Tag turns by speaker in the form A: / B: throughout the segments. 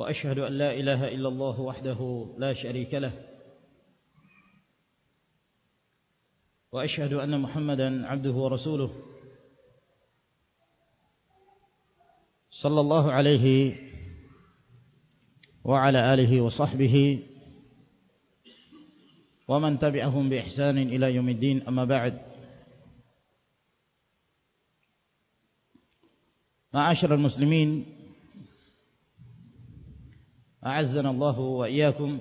A: وأشهد أن لا إله إلا الله وحده لا شريك له. وأشهد أن محمدا عبده ورسوله. صلى الله عليه وعلى آله وصحبه ومن تبعهم بإحسان إلى يوم الدين. أما بعد معاشر المسلمين أعزنا الله وإياكم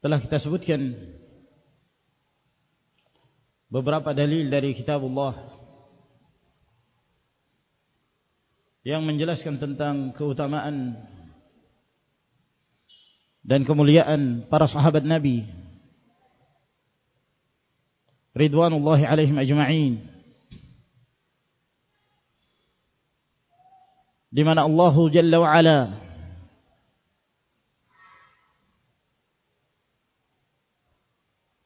A: telah kita sebutkan beberapa dalil dari kitab Allah yang menjelaskan tentang keutamaan dan kemuliaan para sahabat Nabi ridwanullahi alaihim ajma'in Di mana Allah Jalla wa Ala.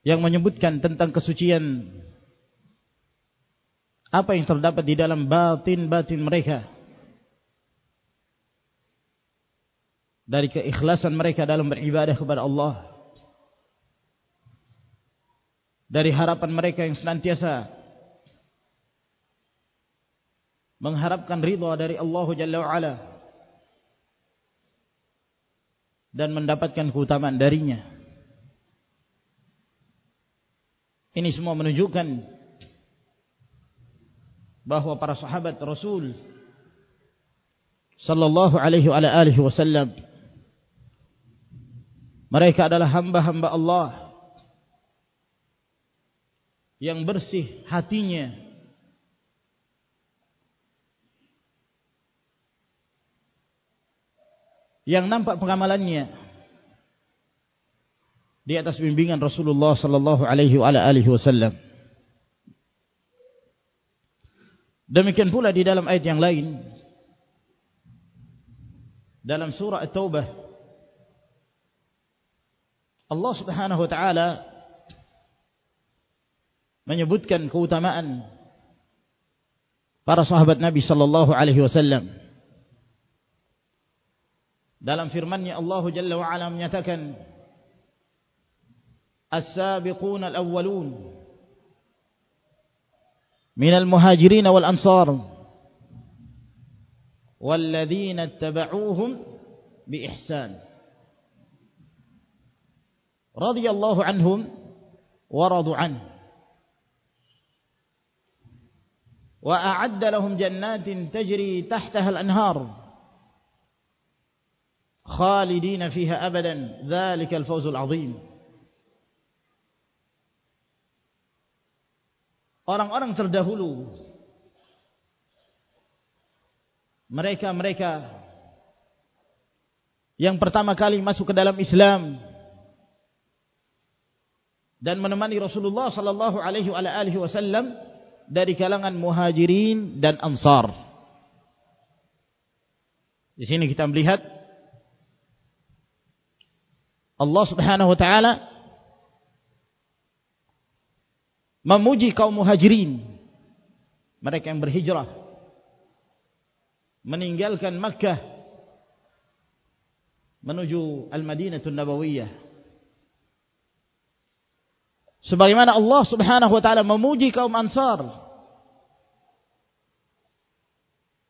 A: Yang menyebutkan tentang kesucian apa yang terdapat di dalam batin-batin mereka. Dari keikhlasan mereka dalam beribadah kepada Allah. Dari harapan mereka yang senantiasa mengharapkan ridha dari Allah Jalla wa'ala dan mendapatkan keutamaan darinya. Ini semua menunjukkan bahawa para sahabat Rasul sallallahu alaihi wa alihi wasallam mereka adalah hamba-hamba Allah yang bersih hatinya yang nampak pengamalannya di atas bimbingan Rasulullah sallallahu alaihi wasallam. Demikian pula di dalam ayat yang lain dalam surah At-Taubah Allah Subhanahu wa taala menyebutkan keutamaan para sahabat Nabi sallallahu alaihi wasallam dalam firman-Nya Allah Jalla wa Ala menyatakan As-sabiqun al-awwalun min al-muhajirin wal ansar walladzina ittaba'uuhum bi ihsan radiyallahu anhum wa radu an wa a'adda lahum jannatin khalidina fiha abadan dzalikal fawzul azim orang-orang terdahulu mereka-mereka yang pertama kali masuk ke dalam Islam dan menemani Rasulullah sallallahu alaihi wasallam dari kalangan Muhajirin dan Ansar. Di sini kita melihat Allah Subhanahu wa taala memuji kaum muhajirin. Mereka yang berhijrah. Meninggalkan Makkah menuju Al-Madinatul Nabawiyah. Sebagaimana Allah Subhanahu wa taala memuji kaum Ansar.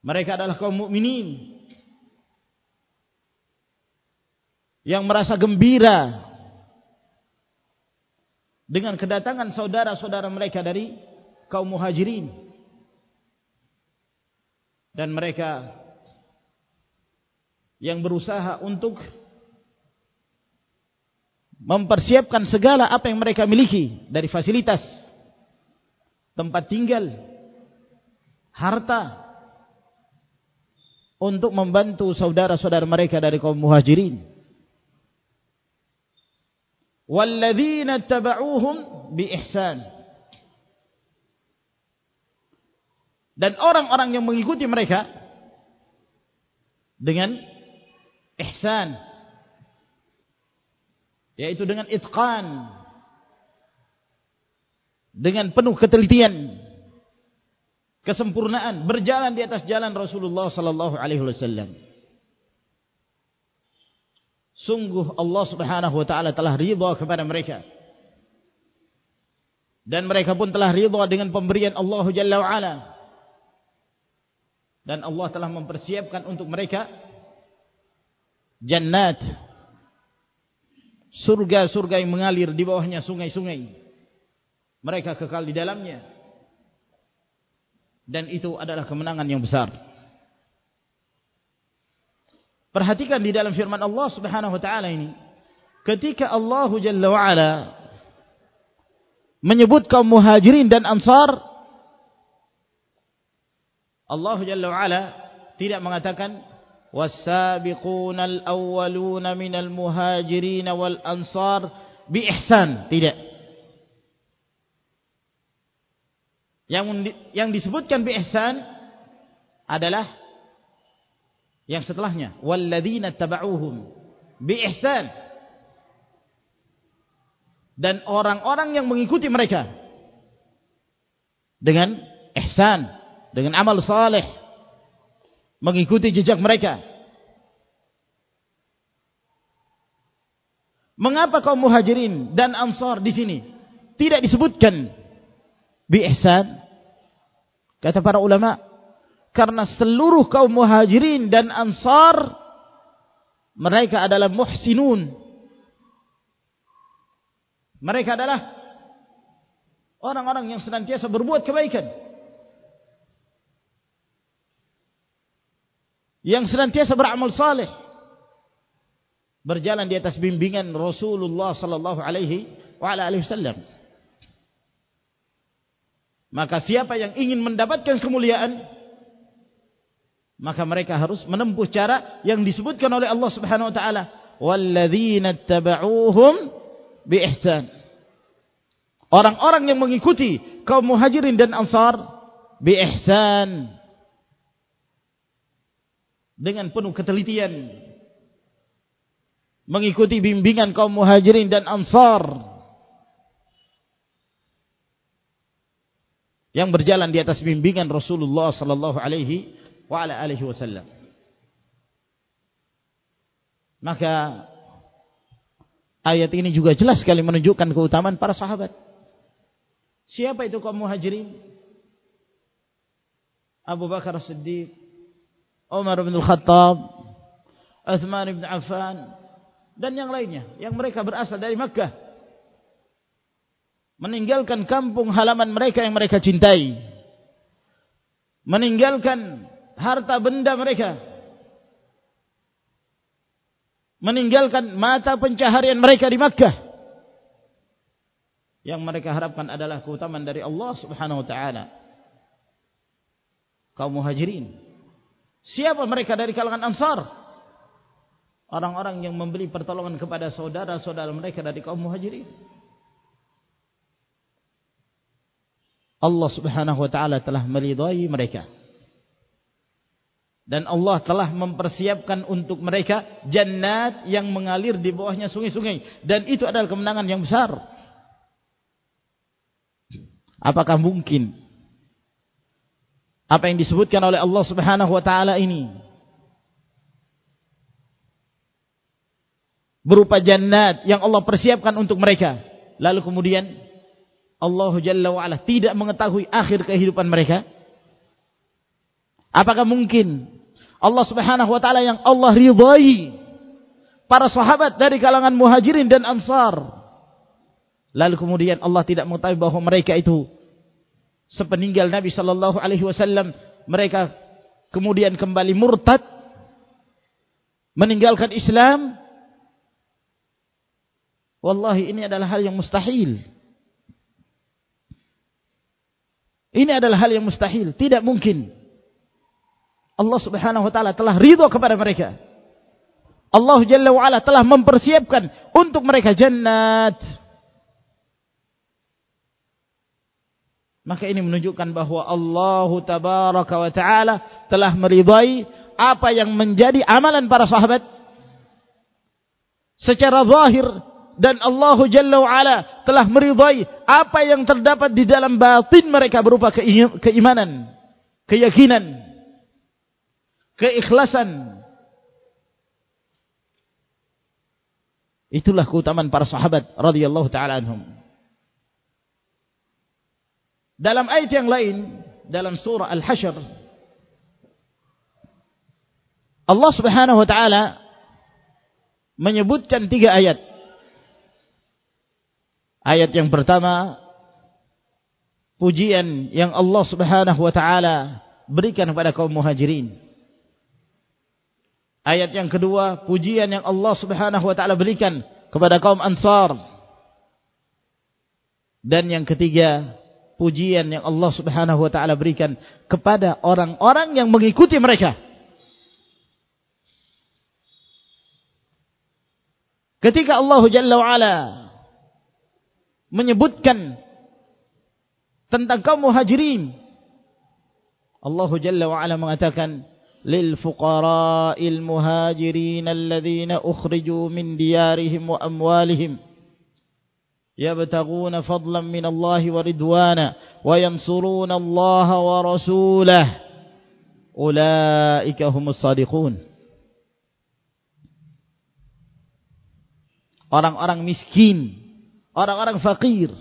A: Mereka adalah kaum mukminin yang merasa gembira dengan kedatangan saudara-saudara mereka dari kaum muhajirin dan mereka yang berusaha untuk mempersiapkan segala apa yang mereka miliki dari fasilitas tempat tinggal harta untuk membantu saudara-saudara mereka dari kaum muhajirin. Taba'uhum bi ihsan. Dan orang-orang yang mengikuti mereka dengan ihsan yaitu dengan itqan dengan penuh ketelitian kesempurnaan berjalan di atas jalan Rasulullah sallallahu alaihi wasallam. Sungguh Allah Subhanahu wa taala telah ridha kepada mereka. Dan mereka pun telah ridha dengan pemberian Allah Jalla wa ala. Dan Allah telah mempersiapkan untuk mereka jannat surga-surga yang mengalir di bawahnya sungai-sungai. Mereka kekal di dalamnya dan itu adalah kemenangan yang besar. Perhatikan di dalam firman Allah Subhanahu wa taala ini. Ketika Allah Jalla wa ala menyebut kaum muhajirin dan ansar Allah Jalla wa ala tidak mengatakan was-sabiqunal awwaluna minal muhajirin wal ansar bi ihsan. Tidak. Yang yang disebutkan bi ihsan adalah yang setelahnya walladzina tabauhum bi ihsan dan orang-orang yang mengikuti mereka dengan ihsan dengan amal saleh mengikuti jejak mereka. Mengapa kaum muhajirin dan ansar di sini tidak disebutkan bi ihsan Kata para ulama, karena seluruh kaum muhajirin dan ansar mereka adalah muhsinun. Mereka adalah orang-orang yang senantiasa berbuat kebaikan. Yang senantiasa beramal saleh. Berjalan di atas bimbingan Rasulullah sallallahu alaihi wasallam. Maka siapa yang ingin mendapatkan kemuliaan maka mereka harus menempuh cara yang disebutkan oleh Allah Subhanahu wa taala. Walladzina tabauhum biihsan. Orang-orang yang mengikuti kaum muhajirin dan ansar biihsan. Dengan penuh ketelitian. Mengikuti bimbingan kaum muhajirin dan ansar. Yang berjalan di atas bimbingan Rasulullah sallallahu alaihi wa ala alihi wasallam. Maka ayat ini juga jelas sekali menunjukkan keutamaan para sahabat. Siapa itu kaum muhajirin? Abu Bakar As-Siddiq, Umar bin Al-Khattab, Uthman bin Affan dan yang lainnya yang mereka berasal dari Makkah meninggalkan kampung halaman mereka yang mereka cintai meninggalkan harta benda mereka. Meninggalkan mata pencaharian mereka di Makkah. Yang mereka harapkan adalah keutamaan dari Allah Subhanahu wa taala. Kaum muhajirin. Siapa mereka dari kalangan ansar? Orang-orang yang memberi pertolongan kepada saudara-saudara mereka dari kaum muhajirin. Allah subhanahu wa ta'ala telah meridai mereka. Dan Allah telah mempersiapkan untuk mereka jannat yang mengalir di bawahnya sungai-sungai. Dan itu adalah kemenangan yang besar. Apakah mungkin apa yang disebutkan oleh Allah subhanahu wa ta'ala ini berupa jannat yang Allah persiapkan untuk mereka. Lalu kemudian Allah Jalla wa'ala tidak mengetahui akhir kehidupan mereka? Apakah mungkin Allah subhanahu wa ta'ala yang Allah ridhai. Para sahabat dari kalangan muhajirin dan ansar. Lalu kemudian Allah tidak mengetahui bahawa mereka itu sepeninggal Nabi wasallam. Mereka kemudian kembali murtad meninggalkan Islam. Wallahi ini adalah hal yang mustahil. Ini adalah hal yang mustahil, tidak mungkin. Allah Subhanahu wa taala telah ridha kepada mereka. Allah Jalla wa ala telah mempersiapkan untuk mereka jannat. Maka ini menunjukkan bahawa Allah Tabaraka wa taala telah meridai apa yang menjadi amalan para sahabat secara zahir dan Allah Jalla wa ala telah meridai apa yang terdapat di dalam batin mereka berupa keimanan, keyakinan, keikhlasan. Itulah keutamaan para sahabat radhiyallahu taala anhum. Dalam ayat yang lain dalam surah Al-Hasyr Allah Subhanahu wa taala menyebutkan tiga ayat. Ayat yang pertama pujian yang Allah Subhanahu wa taala berikan kepada kaum Muhajirin. Ayat yang kedua, pujian yang Allah Subhanahu wa taala berikan kepada kaum Ansar. Dan yang ketiga, pujian yang Allah Subhanahu wa taala berikan kepada orang-orang yang mengikuti mereka. Ketika Allah Jalla wa ala menyebutkan tentang kaum Muhajirin, Allah Jalla wa ala mengatakan للفقراء المهاجرين الذين أخرجوا من ديارهم وأموالهم يبتغون فضلا من الله ورضوانا وينصرون الله ورسوله. أولئك هم الصادقون. Orang-orang miskin orang-orang fakir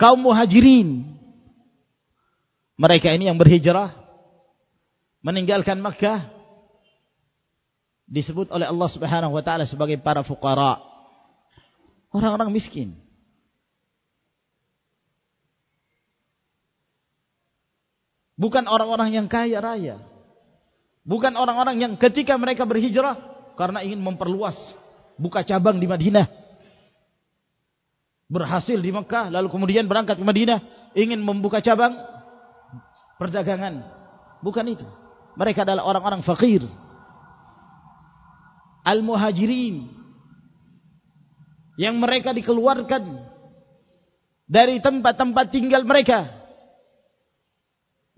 A: kaum muhajirin. Mereka ini yang berhijrah. Meninggalkan Makkah disebut oleh Allah Subhanahu wa taala sebagai para fuqara. Orang-orang miskin. Bukan orang-orang yang kaya raya. Bukan orang-orang yang ketika mereka berhijrah karena ingin memperluas buka cabang di Madinah. Berhasil di Makkah lalu kemudian berangkat ke Madinah ingin membuka cabang perdagangan. Bukan itu mereka adalah orang-orang fakir. Al-muhajirin. Yang mereka dikeluarkan dari tempat-tempat tinggal mereka.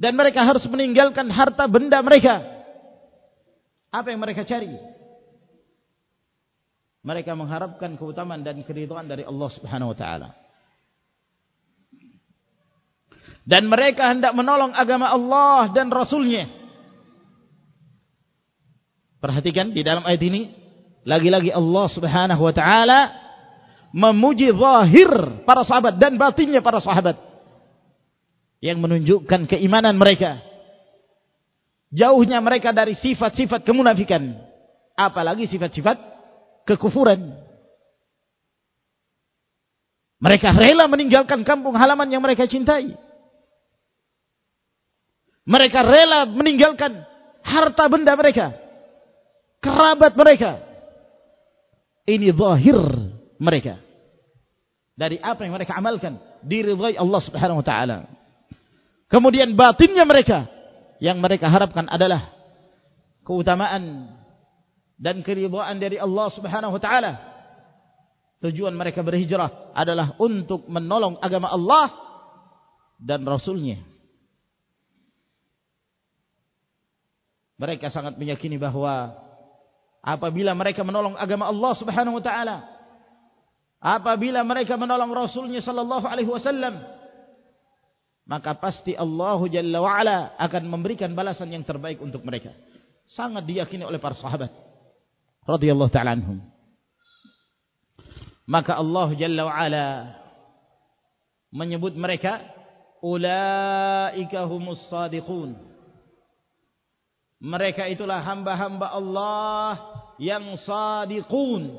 A: Dan mereka harus meninggalkan harta benda mereka. Apa yang mereka cari? Mereka mengharapkan keutamaan dan keridhaan dari Allah Subhanahu wa taala. Dan mereka hendak menolong agama Allah dan rasulnya Perhatikan di dalam ayat ini lagi-lagi Allah Subhanahu wa taala memuji zahir para sahabat dan batinnya para sahabat yang menunjukkan keimanan mereka. Jauhnya mereka dari sifat-sifat kemunafikan, apalagi sifat-sifat kekufuran. Mereka rela meninggalkan kampung halaman yang mereka cintai. Mereka rela meninggalkan harta benda mereka kerabat mereka. Ini zahir mereka. Dari apa yang mereka amalkan. Diridhai Allah subhanahu wa ta'ala. Kemudian batinnya mereka. Yang mereka harapkan adalah. Keutamaan. Dan keridhaan dari Allah subhanahu wa ta'ala. Tujuan mereka berhijrah adalah untuk menolong agama Allah. Dan Rasulnya. Mereka sangat meyakini bahawa apabila mereka menolong agama Allah Subhanahu wa taala. Apabila mereka menolong rasulnya sallallahu alaihi wasallam. Maka pasti Allah jalla wa ala akan memberikan balasan yang terbaik untuk mereka. Sangat diyakini oleh para sahabat. Radhiyallahu taala anhum. Maka Allah jalla wa ala menyebut mereka ulaika humus sadiqun mereka itulah hamba-hamba Allah yang sadiqun.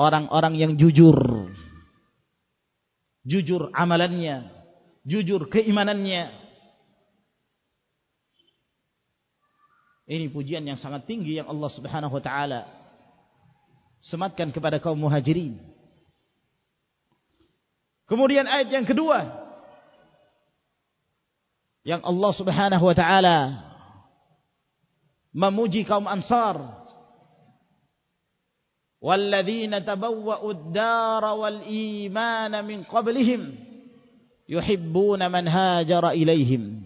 A: Orang-orang yang jujur. Jujur amalannya. Jujur keimanannya. Ini pujian yang sangat tinggi yang Allah subhanahu wa ta'ala sematkan kepada kaum muhajirin. Kemudian ayat yang kedua. Yang Allah Subhanahu wa taala memuji kaum Ansar. Walladzina tabawwa'u ad-dara wal imana min qablihim yuhibbuna man hajara ilaihim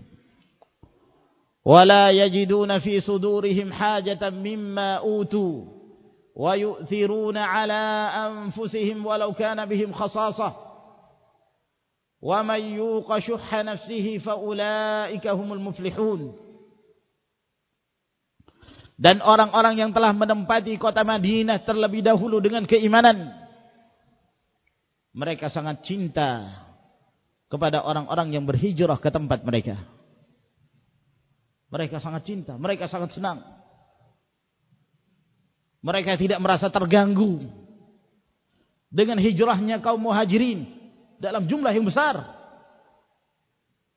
A: wala yajiduna fi sudurihim hajatan mimma utu wa yu'thiruna ala anfusihim walau kana yuqa shuhha nafsihi fa ulaika humul muflihun. Dan orang-orang yang telah menempati kota Madinah terlebih dahulu dengan keimanan mereka sangat cinta kepada orang-orang yang berhijrah ke tempat mereka. Mereka sangat cinta mereka sangat senang. Mereka tidak merasa terganggu dengan hijrahnya kaum muhajirin dalam jumlah yang besar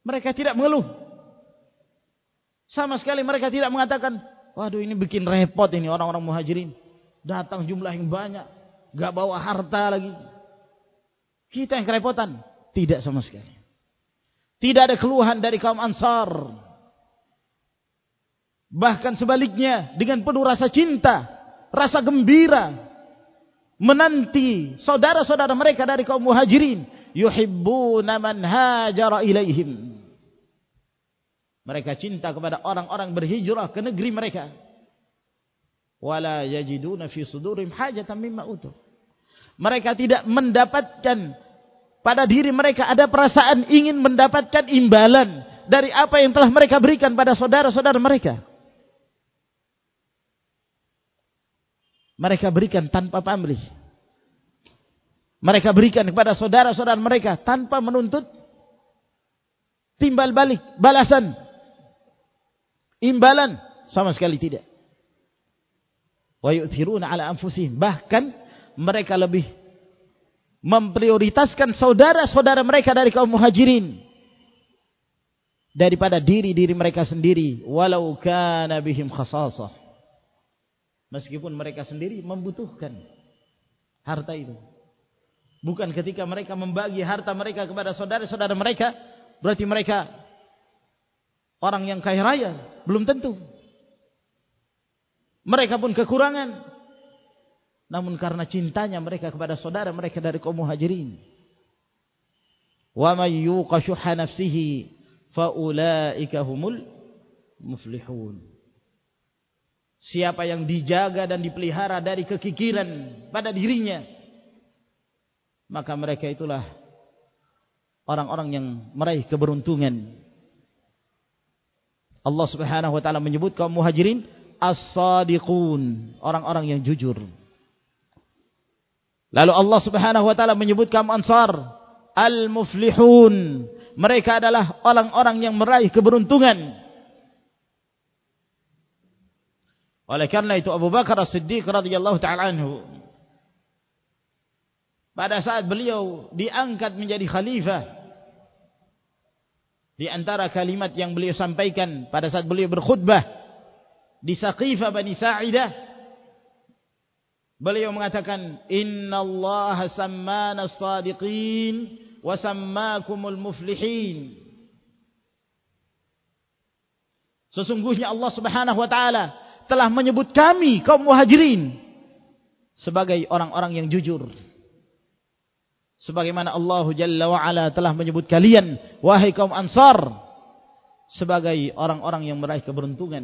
A: mereka tidak mengeluh sama sekali mereka tidak mengatakan Waduh ini bikin repot ini orang-orang muhajirin. Datang jumlah yang banyak. Gak bawa harta lagi. Kita yang kerepotan. Tidak sama sekali. Tidak ada keluhan dari kaum ansar. Bahkan sebaliknya. Dengan penuh rasa cinta. Rasa gembira. Menanti saudara-saudara mereka dari kaum muhajirin. Yuhibbuna man hajara ilaihim. Mereka cinta kepada orang-orang berhijrah ke negeri mereka. Wala yajiduna fi sudurim hajatan mimma utu. Mereka tidak mendapatkan pada diri mereka ada perasaan ingin mendapatkan imbalan dari apa yang telah mereka berikan pada saudara-saudara mereka. Mereka berikan tanpa pamrih. Mereka berikan kepada saudara-saudara mereka tanpa menuntut timbal balik, balasan imbalan sama sekali tidak. Wa yu'thiruna ala anfusihim. Bahkan mereka lebih memprioritaskan saudara-saudara mereka dari kaum muhajirin daripada diri-diri mereka sendiri. Walau kana bihim khasasah. Meskipun mereka sendiri membutuhkan harta itu bukan ketika mereka membagi harta mereka kepada saudara-saudara mereka berarti mereka orang yang kaya raya belum tentu. Mereka pun kekurangan. Namun karena cintanya mereka kepada saudara mereka dari kaum muhajirin. May yuqashuha nafsihi fa ulaika humul muflihun. Siapa yang dijaga dan dipelihara dari kekikiran pada dirinya maka mereka itulah orang-orang yang meraih keberuntungan Allah Subhanahu wa taala menyebut kaum muhajirin as-sadiqun, orang-orang yang jujur. Lalu Allah Subhanahu wa taala menyebut kaum ansar al-muflihun, mereka adalah orang-orang yang meraih keberuntungan. Oleh karena itu Abu Bakar As-Siddiq radhiyallahu taala anhu pada saat beliau diangkat menjadi khalifah di antara kalimat yang beliau sampaikan pada saat beliau berkhutbah di Saqifah Bani Sa'idah beliau mengatakan Inna Allah sammana sadiqin wa sammakumul muflihin. Sesungguhnya Allah subhanahu wa ta'ala telah menyebut kami kaum muhajirin sebagai orang-orang yang jujur sebagaimana Allah Jalla wa Ala telah menyebut kalian wahai kaum Ansar sebagai orang-orang yang meraih keberuntungan.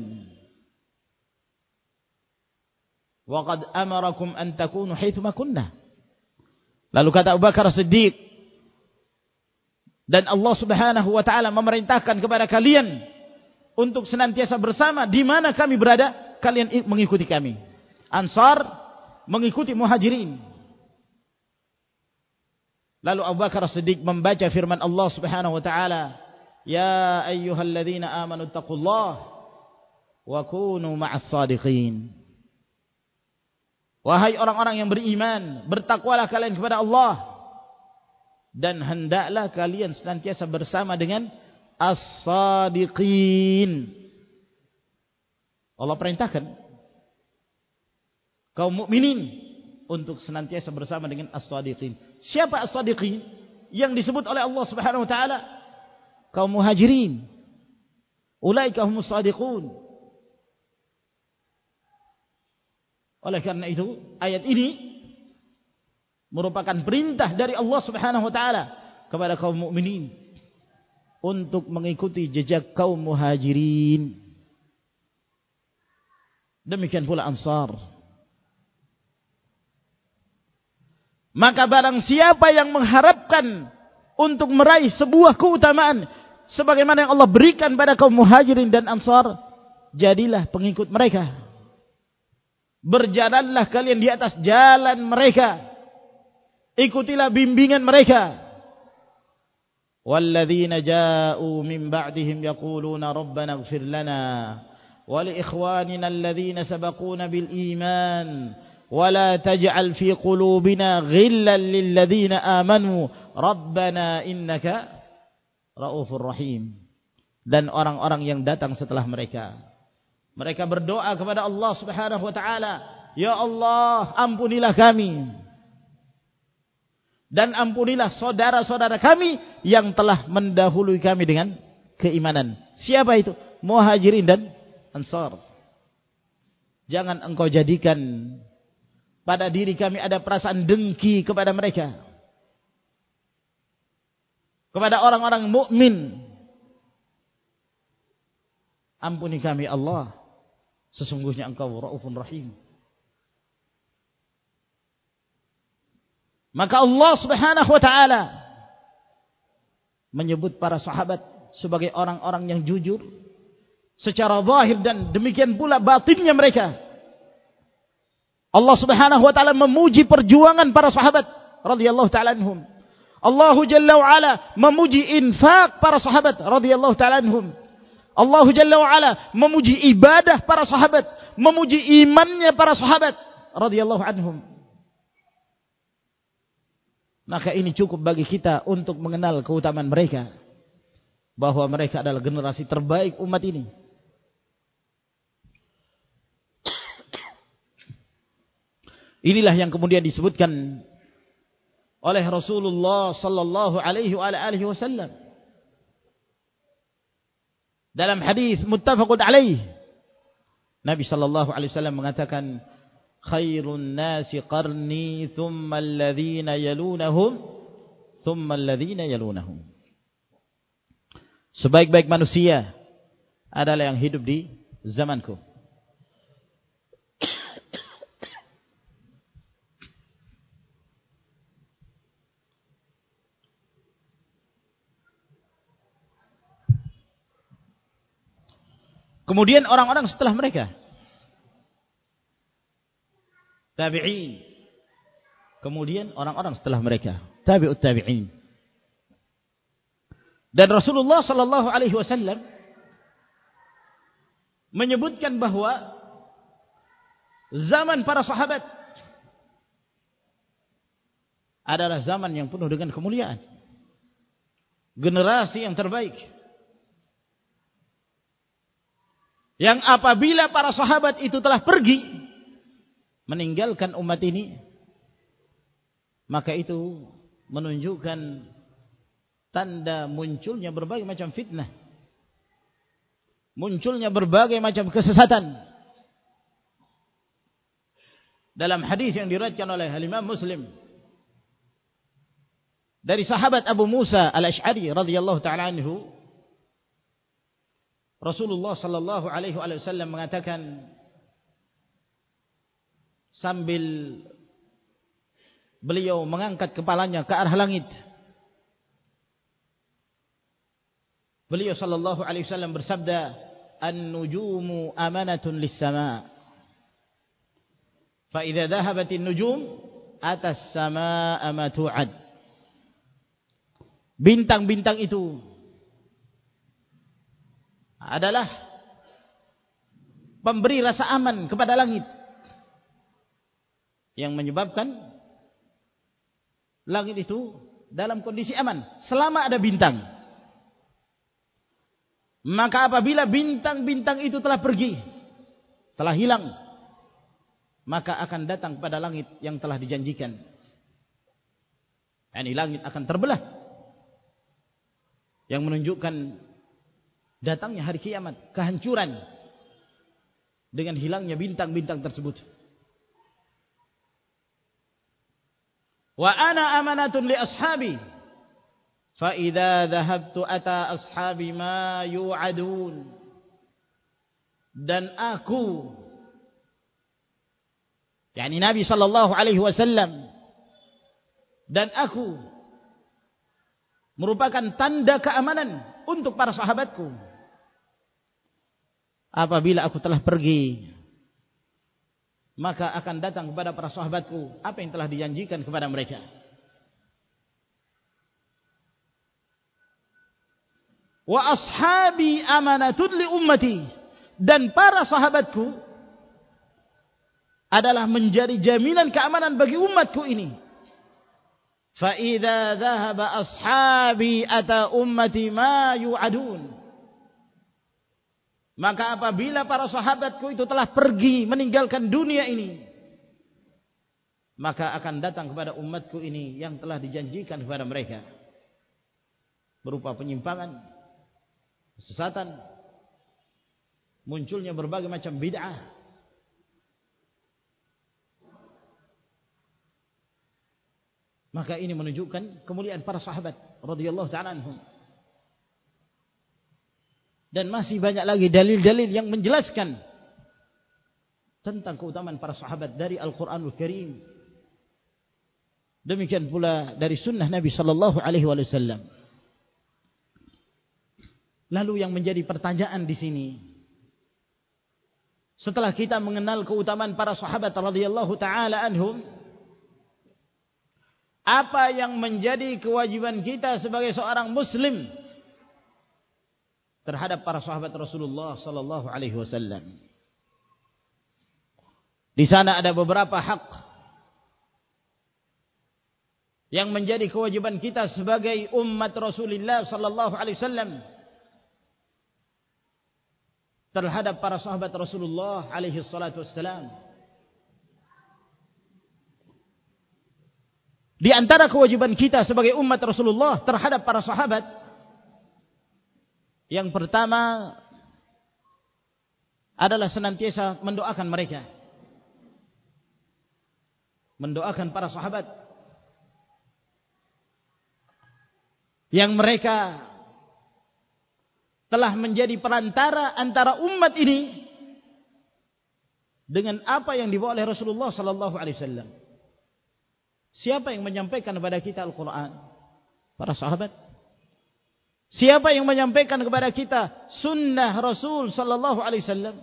A: Wa qad amarakum an takunu haitsu ma kunna. Lalu kata Abu Bakar Siddiq dan Allah Subhanahu wa taala memerintahkan kepada kalian untuk senantiasa bersama di mana kami berada kalian mengikuti kami. Ansar mengikuti Muhajirin. Lalu Abu Bakar Siddiq membaca firman Allah Subhanahu wa taala, "Ya ayyuhalladzina amanu taqullaha wa kunu ma'as sadiqin." Wahai orang-orang yang beriman, bertakwalah kalian kepada Allah dan hendaklah kalian senantiasa bersama dengan as-sadiqin. Allah perintahkan kaum mukminin untuk senantiasa bersama dengan as-sadiqin. Siapa as-sadiqin yang disebut oleh Allah Subhanahu wa taala? Kaum muhajirin. ulaika humus shadiqun oleh karena itu ayat ini merupakan perintah dari Allah Subhanahu wa taala kepada kaum mukminin untuk mengikuti jejak kaum muhajirin demikian pula ansar maka barang siapa yang mengharapkan untuk meraih sebuah keutamaan sebagaimana yang Allah berikan pada kaum muhajirin dan ansar jadilah pengikut mereka. Berjalanlah kalian di atas jalan mereka. Ikutilah bimbingan mereka. Walladzina ja'u min ba'dihim yaquluna rabbana ighfir lana wa li ikhwanina alladhina sabaquna bil iman ولا تجعل في قلوبنا غلا للذين آمنوا ربنا إنك Raufur Rahim dan orang-orang yang datang setelah mereka. Mereka berdoa kepada Allah Subhanahu wa taala, "Ya Allah, ampunilah kami." Dan ampunilah saudara-saudara kami yang telah mendahului kami dengan keimanan. Siapa itu? Muhajirin dan Ansar. Jangan engkau jadikan pada diri kami ada perasaan dengki kepada mereka kepada orang-orang mukmin. Ampuni kami Allah. Sesungguhnya engkau Raufun Rahim. Maka Allah Subhanahu wa taala menyebut para sahabat sebagai orang-orang yang jujur secara zahir dan demikian pula batinnya mereka. Allah Subhanahu wa taala memuji perjuangan para sahabat radhiyallahu taala anhum. Allah Jalla wa Ala memuji infak para sahabat radhiyallahu taala anhum. Allah Jalla wa Ala memuji ibadah para sahabat, memuji imannya para sahabat radhiyallahu anhum. Maka ini cukup bagi kita untuk mengenal keutamaan mereka bahwa mereka adalah generasi terbaik umat ini. Inilah yang kemudian disebutkan oleh Rasulullah sallallahu alaihi wasallam. Dalam hadis muttafaqun alaih Nabi sallallahu alaihi wasallam mengatakan khairun nasi qarni thumma alladhina yalunahum thumma alladhina yalunahum. Sebaik-baik manusia adalah yang hidup di zamanku Kemudian orang-orang setelah mereka. Tabi'in. Kemudian orang-orang setelah mereka. Tabi'ut tabi'in. Dan Rasulullah sallallahu alaihi wasallam menyebutkan bahwa zaman para sahabat adalah zaman yang penuh dengan kemuliaan. Generasi yang terbaik. Yang apabila para sahabat itu telah pergi meninggalkan umat ini maka itu menunjukkan tanda munculnya berbagai macam fitnah. Munculnya berbagai macam kesesatan. Dalam hadis yang diriwayatkan oleh Imam Muslim. Dari sahabat Abu Musa Al-Asy'ari radhiyallahu taala anhu Rasulullah sallallahu alaihi wasallam mengatakan sambil beliau mengangkat kepalanya ke arah langit Beliau sallallahu alaihi wasallam bersabda an-nujumu amanatun lis-sama' fa idza dhahabat an-nujum atas samaa'a ma tu'ad Bintang-bintang itu adalah pemberi rasa aman kepada langit yang menyebabkan langit itu dalam kondisi aman selama ada bintang. Maka apabila bintang-bintang itu telah pergi telah hilang maka akan datang kepada langit yang telah dijanjikan. Ini langit akan terbelah yang menunjukkan datangnya hari kiamat, kehancuran dengan hilangnya bintang-bintang tersebut. Wa ana amanatun li ashabi. Fa idza dhahabtu ata ashabi ma yu'adun. Dan aku yakni Nabi sallallahu alaihi wasallam dan aku merupakan tanda keamanan untuk para sahabatku apabila aku telah pergi maka akan datang kepada para sahabatku apa yang telah dijanjikan kepada mereka. Wa ashabi amanatun li ummati. Dan para sahabatku adalah menjadi jaminan keamanan bagi umatku ini. Fa idza dhahaba ashabi ata ummati ma yu'adun maka apabila para sahabatku itu telah pergi meninggalkan dunia ini maka akan datang kepada umatku ini yang telah dijanjikan kepada mereka. Berupa penyimpangan kesesatan munculnya berbagai macam bid'ah. Maka ini menunjukkan kemuliaan para sahabat radhiyallahu taala anhum dan masih banyak lagi dalil-dalil yang menjelaskan tentang keutamaan para sahabat dari Al-Quranul Karim. Demikian pula dari sunnah Nabi Sallallahu Alaihi Wasallam. Lalu yang menjadi pertanyaan di sini, setelah kita mengenal keutamaan para sahabat radhiyallahu taala anhum, apa yang menjadi kewajiban kita sebagai seorang Muslim? Terhadap para sahabat Rasulullah sallallahu alaihi wasallam. Di sana ada beberapa hak yang menjadi kewajiban kita sebagai umat Rasulullah sallallahu alaihi wasallam terhadap para sahabat Rasulullah alaihi salatu wasallam. Di antara kewajiban kita sebagai umat Rasulullah terhadap para sahabat yang pertama adalah senantiasa mendoakan mereka. Mendoakan para sahabat. Yang mereka telah menjadi perantara antara umat ini dengan apa yang dibawa oleh Rasulullah sallallahu alaihi wasallam. Siapa yang menyampaikan kepada kita Al-Qur'an? Para sahabat. Siapa yang menyampaikan kepada kita sunnah Rasul sallallahu alaihi wasallam?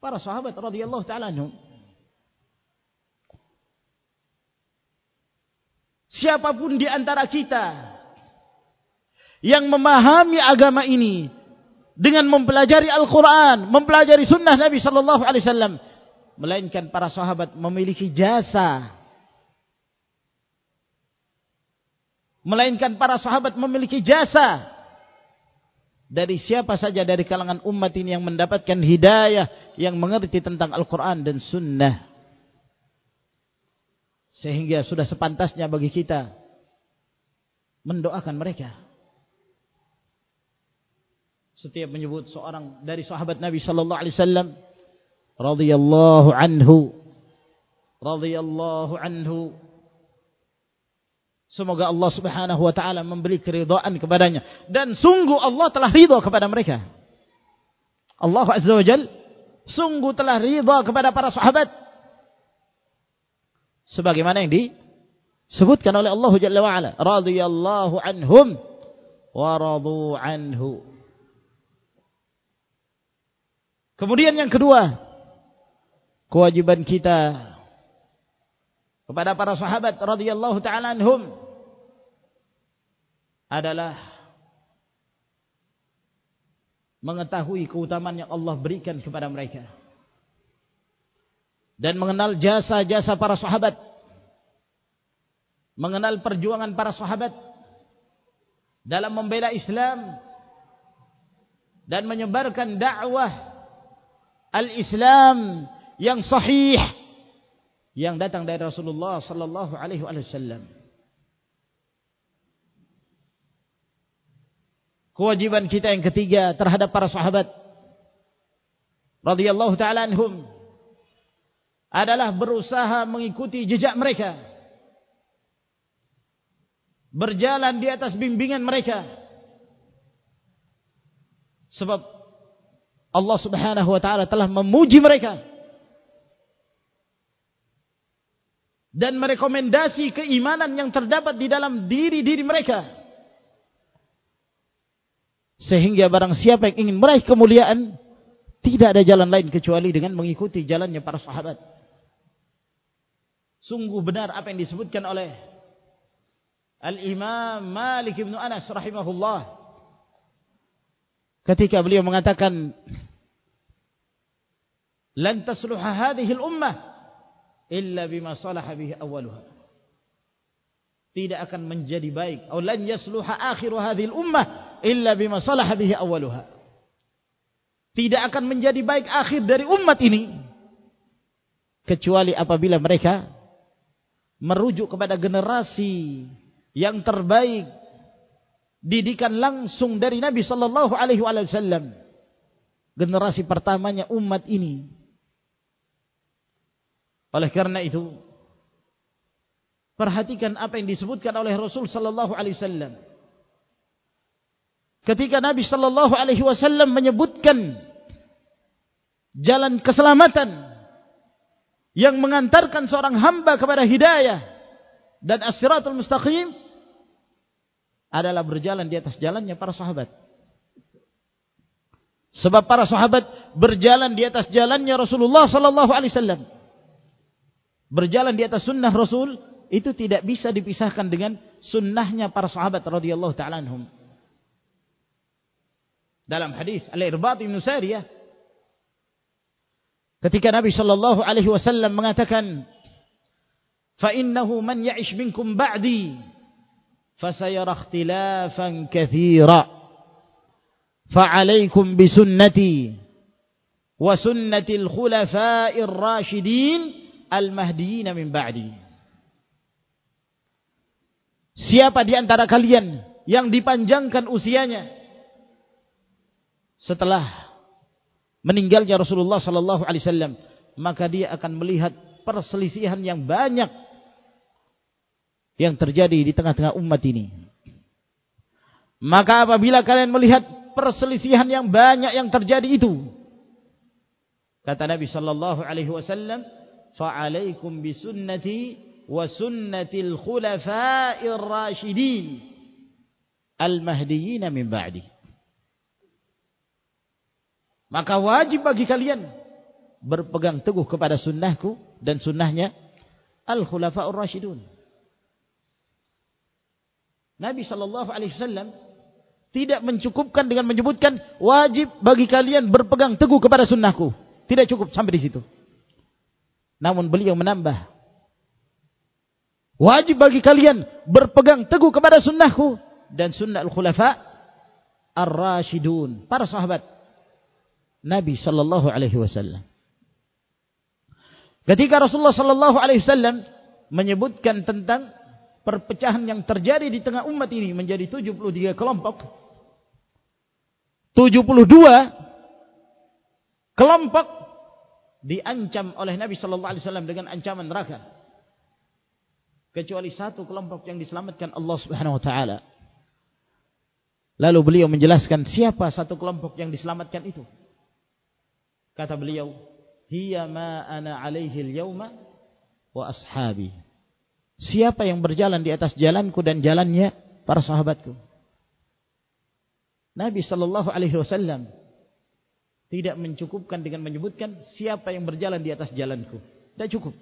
A: Para sahabat radhiyallahu taala anhum. Siapapun di antara kita yang memahami agama ini dengan mempelajari Al-Qur'an, mempelajari sunnah Nabi sallallahu alaihi wasallam, melainkan para sahabat memiliki jasa melainkan para sahabat memiliki jasa. Dari siapa saja dari kalangan umat ini yang mendapatkan hidayah yang mengerti tentang Al-Quran dan Sunnah. Sehingga sudah sepantasnya bagi kita mendoakan mereka. Setiap menyebut seorang dari sahabat Nabi sallallahu alaihi wasallam radhiyallahu anhu radhiyallahu anhu Semoga Allah subhanahu wa ta'ala memberi keridhaan kepadanya. Dan sungguh Allah telah ridha kepada mereka. Allah azza wa jal. Sungguh telah ridha kepada para sahabat. Sebagaimana yang disebutkan oleh Allah jalla wa ala. Radiyallahu anhum. Wa radu anhu. Kemudian yang kedua. Kewajiban kita kepada para sahabat radhiyallahu taala anhum adalah mengetahui keutamaan yang Allah berikan kepada mereka. Dan mengenal jasa-jasa para sahabat. Mengenal perjuangan para sahabat. Dalam membela Islam. Dan menyebarkan dakwah al-Islam yang sahih. Yang datang dari Rasulullah sallallahu alaihi wasallam. Kewajiban kita yang ketiga terhadap para sahabat. Radhiyallahu taala anhum. Adalah berusaha mengikuti jejak mereka. Berjalan di atas bimbingan mereka. Sebab Allah Subhanahu wa taala telah memuji mereka. Dan merekomendasi keimanan yang terdapat di dalam diri-diri mereka sehingga barang siapa yang ingin meraih kemuliaan tidak ada jalan lain kecuali dengan mengikuti jalannya para sahabat. Sungguh benar apa yang disebutkan oleh Al-Imam Malik bin Anas rahimahullah. Ketika beliau mengatakan lan tasluha hadhihi al-ummah illa bima salaha bihi awwaluha. Tidak akan menjadi baik. Atau lan yasluha akhiru hadhihi al-ummah illa bima salaha bihi awwaluha. Tidak akan menjadi baik akhir dari umat ini kecuali apabila mereka merujuk kepada generasi yang terbaik didikan langsung dari Nabi sallallahu alaihi wasallam. Generasi pertamanya umat ini. Oleh karena itu perhatikan apa yang disebutkan oleh Rasul sallallahu alaihi wasallam ketika Nabi sallallahu alaihi wasallam menyebutkan jalan keselamatan yang mengantarkan seorang hamba kepada hidayah dan as-siratul mustaqim adalah berjalan di atas jalannya para sahabat. Sebab para sahabat berjalan di atas jalannya Rasulullah sallallahu alaihi wasallam. Berjalan di atas sunnah Rasul itu tidak bisa dipisahkan dengan sunnahnya para sahabat radhiyallahu taala anhum dalam hadis Al-Irbad bin Sariyah. Ketika Nabi sallallahu alaihi wasallam mengatakan fa innahu man ya'ish minkum ba'di fasayara ikhtilafan katsira fa 'alaykum bi sunnati wa sunnati al-khulafa'ir rasyidin al-mahdiyyin min ba'di. Siapa di antara kalian yang dipanjangkan usianya setelah meninggalnya Rasulullah sallallahu alaihi wasallam maka dia akan melihat perselisihan yang banyak yang terjadi di tengah-tengah umat ini. Maka apabila kalian melihat perselisihan yang banyak yang terjadi itu kata Nabi sallallahu alaihi wasallam fa alaikum bi sunnati wa sunnatil khulafa'ir rasyidin al mahdiyyin min ba'di maka wajib bagi kalian berpegang teguh kepada sunnahku dan sunnahnya al-khulafa'ur rasyidun. Nabi wasallam tidak mencukupkan dengan menyebutkan wajib bagi kalian berpegang teguh kepada sunnahku. Tidak cukup sampai di situ. Namun beliau menambah wajib bagi kalian berpegang teguh kepada sunnahku dan sunnah al-khulafa ar-rasyidun, para sahabat Nabi sallallahu alaihi wasallam. Ketika Rasulullah sallallahu alaihi wasallam menyebutkan tentang perpecahan yang terjadi di tengah umat ini menjadi 73 kelompok. 72 kelompok diancam oleh Nabi sallallahu alaihi wasallam dengan ancaman neraka. Kecuali satu kelompok yang diselamatkan Allah Subhanahu wa taala. Lalu beliau menjelaskan siapa satu kelompok yang diselamatkan itu kata beliau hiya ma ana alaihi al-yawma wa ashabi. Siapa yang berjalan di atas jalanku dan jalannya para sahabatku? Nabi sallallahu alaihi wasallam tidak mencukupkan dengan menyebutkan siapa yang berjalan di atas jalanku. Tidak cukup.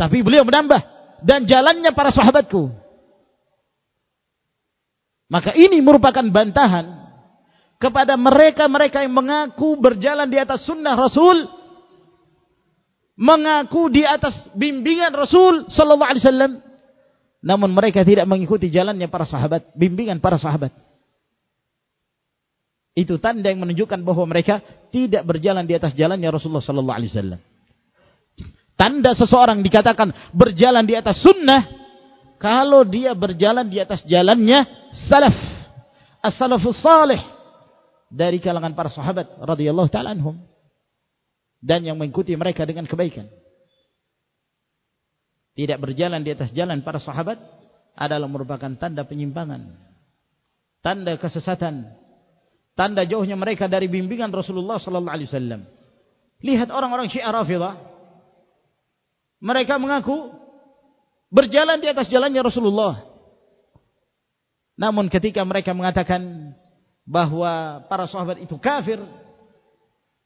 A: Tapi beliau menambah dan jalannya para sahabatku. Maka ini merupakan bantahan kepada mereka-mereka yang mengaku berjalan di atas sunnah Rasul mengaku di atas bimbingan Rasul sallallahu alaihi wasallam namun mereka tidak mengikuti jalannya para sahabat bimbingan para sahabat. Itu tanda yang menunjukkan bahawa mereka tidak berjalan di atas jalannya Rasulullah sallallahu alaihi wasallam. Tanda seseorang dikatakan berjalan di atas sunnah kalau dia berjalan di atas jalannya salaf as-salafus salih dari kalangan para sahabat radhiyallahu taala anhum dan yang mengikuti mereka dengan kebaikan. Tidak berjalan di atas jalan para sahabat adalah merupakan tanda penyimpangan. Tanda kesesatan. Tanda jauhnya mereka dari bimbingan Rasulullah sallallahu alaihi wasallam. Lihat orang-orang Syiah Rafidhah. Mereka mengaku berjalan di atas jalannya Rasulullah. Namun ketika mereka mengatakan bahwa para sahabat itu kafir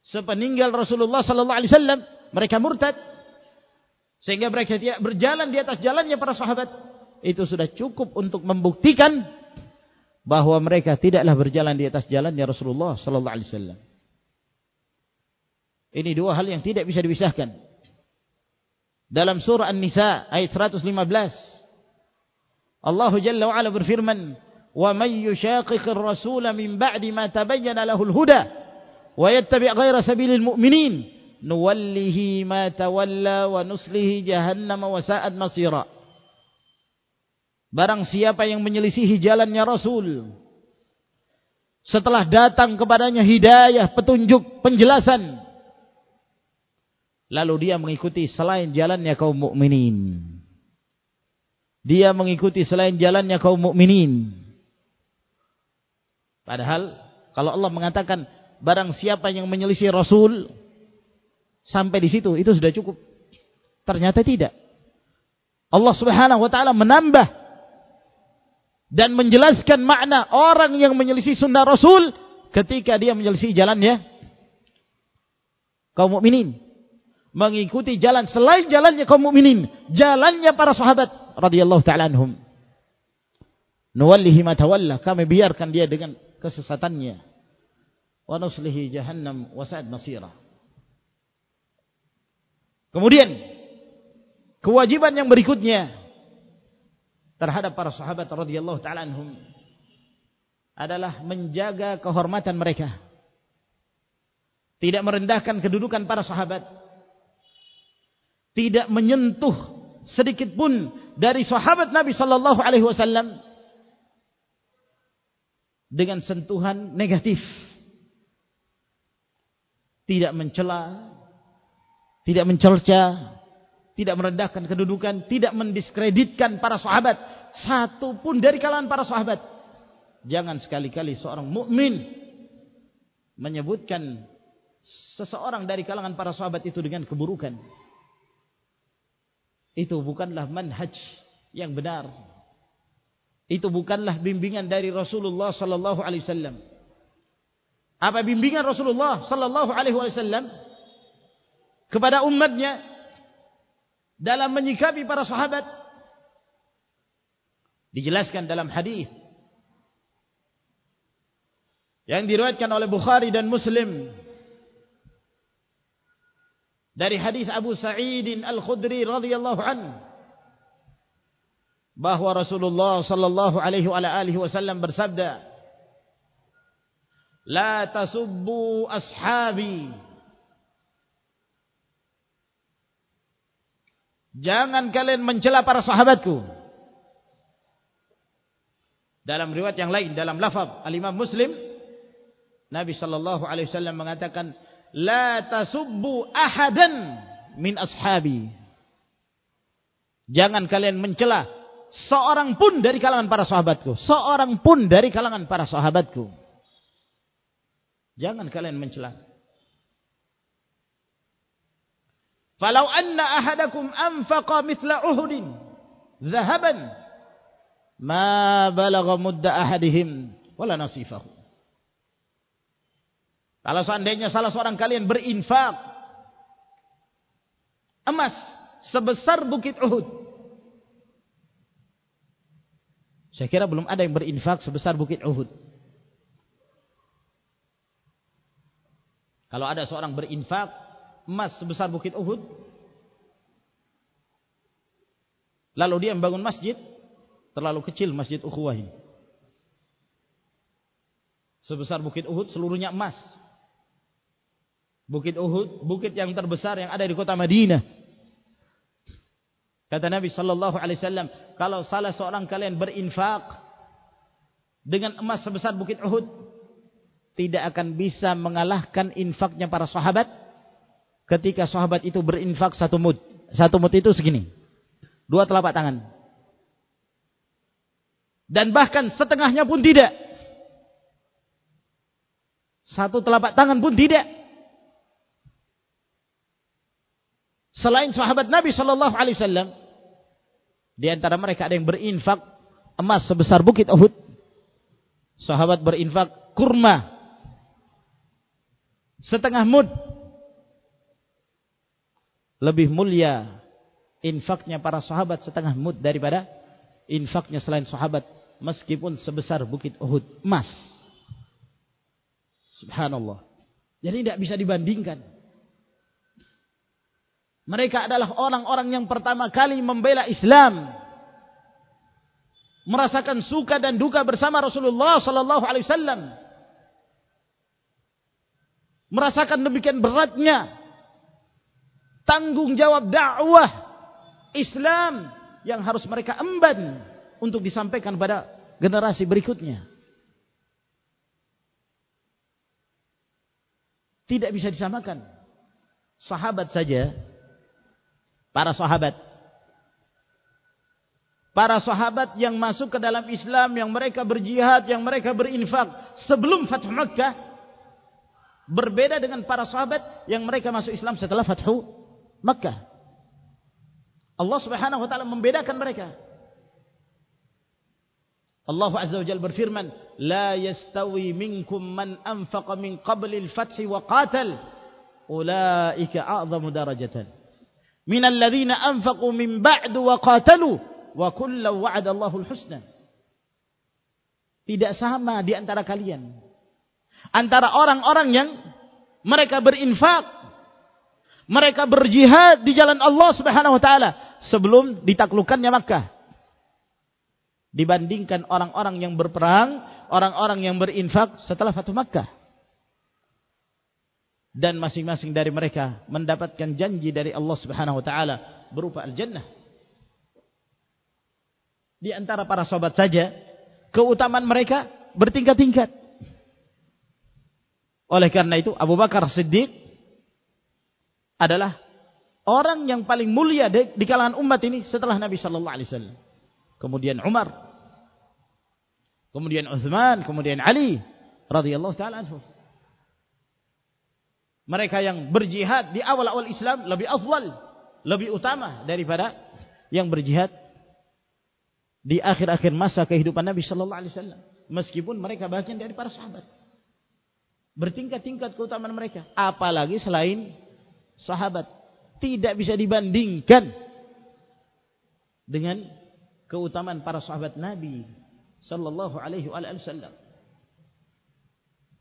A: sepeninggal Rasulullah sallallahu alaihi wasallam, mereka murtad sehingga mereka tidak berjalan di atas jalannya para sahabat itu sudah cukup untuk membuktikan bahwa mereka tidaklah berjalan di atas jalannya Rasulullah sallallahu alaihi wasallam. Ini dua hal yang tidak bisa dipisahkan. Dalam surah An-Nisa ayat 115 Allah Jalla wa Ala berfirman, "Wa may yushaqiqir rasul min ba'di ma tabayyana lahu al-huda wa yattabi' ghayra sabilil mu'minin, nuwallihi ma tawalla wa nuslihi jahannam wa sa'at masira." Barang siapa yang menyelisihi jalannya Rasul setelah datang kepadanya hidayah, petunjuk, penjelasan lalu dia mengikuti selain jalannya kaum mukminin dia mengikuti selain jalannya kaum mukminin. Padahal kalau Allah mengatakan barang siapa yang menyelisih Rasul sampai di situ itu sudah cukup. Ternyata tidak. Allah Subhanahu wa taala menambah dan menjelaskan makna orang yang menyelisih sunnah Rasul ketika dia menyelisih jalannya kaum mukminin mengikuti jalan selain jalannya kaum mukminin jalannya para sahabat radhiyallahu taala anhum. Nuwallihi ma tawalla, kami biarkan dia dengan kesesatannya. Wa nuslihi jahannam wa sa'ad masira. Kemudian kewajiban yang berikutnya terhadap para sahabat radhiyallahu taala anhum adalah menjaga kehormatan mereka. Tidak merendahkan kedudukan para sahabat. Tidak menyentuh sedikit pun dari sahabat Nabi sallallahu alaihi wasallam dengan sentuhan negatif. Tidak mencela, tidak mencerca, tidak merendahkan kedudukan, tidak mendiskreditkan para sahabat satu pun dari kalangan para sahabat. Jangan sekali-kali seorang mukmin menyebutkan seseorang dari kalangan para sahabat itu dengan keburukan itu bukanlah manhaj yang benar. Itu bukanlah bimbingan dari Rasulullah sallallahu alaihi wasallam. Apa bimbingan Rasulullah sallallahu alaihi wasallam kepada umatnya dalam menyikapi para sahabat? Dijelaskan dalam hadis yang diriwayatkan oleh Bukhari dan Muslim dari hadis Abu Sa'id Al-Khudri radhiyallahu anhu bahwa Rasulullah sallallahu alaihi wasallam bersabda La tasubbu ashabi. Jangan kalian mencela para sahabatku. Dalam riwayat yang lain dalam lafaz Al-Imam Muslim Nabi sallallahu alaihi wasallam mengatakan la tasubbu ahadan min ashabi. Jangan kalian mencela seorang pun dari kalangan para sahabatku. Seorang pun dari kalangan para sahabatku. Jangan kalian mencela. Falau anna ahadakum anfaqa mithla uhudin dhahaban ma balagha mudda ahadihim wala nasifahu. Kalau seandainya salah seorang kalian berinfak emas sebesar bukit Uhud. Saya kira belum ada yang berinfak sebesar bukit Uhud. Kalau ada seorang berinfak emas sebesar bukit Uhud, lalu dia membangun masjid, terlalu kecil masjid Ukhuwah ini. Sebesar bukit Uhud seluruhnya emas. Bukit Uhud, bukit yang terbesar yang ada di kota Madinah. Kata Nabi sallallahu alaihi wasallam, kalau salah seorang kalian berinfak dengan emas sebesar bukit Uhud tidak akan bisa mengalahkan infaknya para sahabat ketika sahabat itu berinfak satu mud. Satu mud itu segini. Dua telapak tangan. Dan bahkan setengahnya pun tidak. Satu telapak tangan pun tidak. Selain sahabat Nabi sallallahu alaihi wasallam di antara mereka ada yang berinfak emas sebesar bukit Uhud. Sahabat berinfak kurma. Setengah mud lebih mulia infaknya para sahabat setengah mud daripada infaknya selain sahabat meskipun sebesar bukit Uhud emas. Subhanallah. Jadi tidak bisa dibandingkan mereka adalah orang-orang yang pertama kali membela Islam merasakan suka dan duka bersama Rasulullah sallallahu alaihi wasallam merasakan demikian beratnya tanggung jawab dakwah Islam yang harus mereka emban untuk disampaikan pada generasi berikutnya. Tidak bisa disamakan. Sahabat saja, para sahabat, para sahabat yang masuk ke dalam Islam, yang mereka berjihad, yang mereka berinfak sebelum Fathu Makkah, berbeda dengan para sahabat yang mereka masuk Islam setelah Fathu Makkah. Allah Subhanahu wa taala membedakan mereka. Allah Azza wa Jalla berfirman, "La yastawi minkum man anfaqa min qabli al-fath wa qatal, ulaika a'zamu darajatan alladhina anfaqu min ba'du wa qatalu wa kullu wa'ada Allahu al-husna." Tidak sama di antara kalian. Antara orang-orang yang mereka berinfak mereka berjihad di jalan Allah Subhanahu wa taala sebelum ditaklukkannya Makkah. Dibandingkan orang-orang yang berperang, orang-orang yang berinfak setelah Fatuh Makkah. Dan masing-masing dari mereka mendapatkan janji dari Allah Subhanahu wa taala berupa al-jannah. Di antara para sahabat saja, keutamaan mereka bertingkat-tingkat. Oleh karena itu Abu Bakar Siddiq adalah orang yang paling mulia di, kalangan umat ini setelah Nabi sallallahu alaihi wasallam. Kemudian Umar. Kemudian Uthman, kemudian Ali radhiyallahu taala anhu. Mereka yang berjihad di awal-awal Islam lebih afdal, lebih utama daripada yang berjihad di akhir-akhir masa kehidupan Nabi sallallahu alaihi wasallam. Meskipun mereka bagian dari para sahabat. Bertingkat-tingkat keutamaan mereka, apalagi selain sahabat tidak bisa dibandingkan dengan keutamaan para sahabat Nabi sallallahu alaihi wasallam.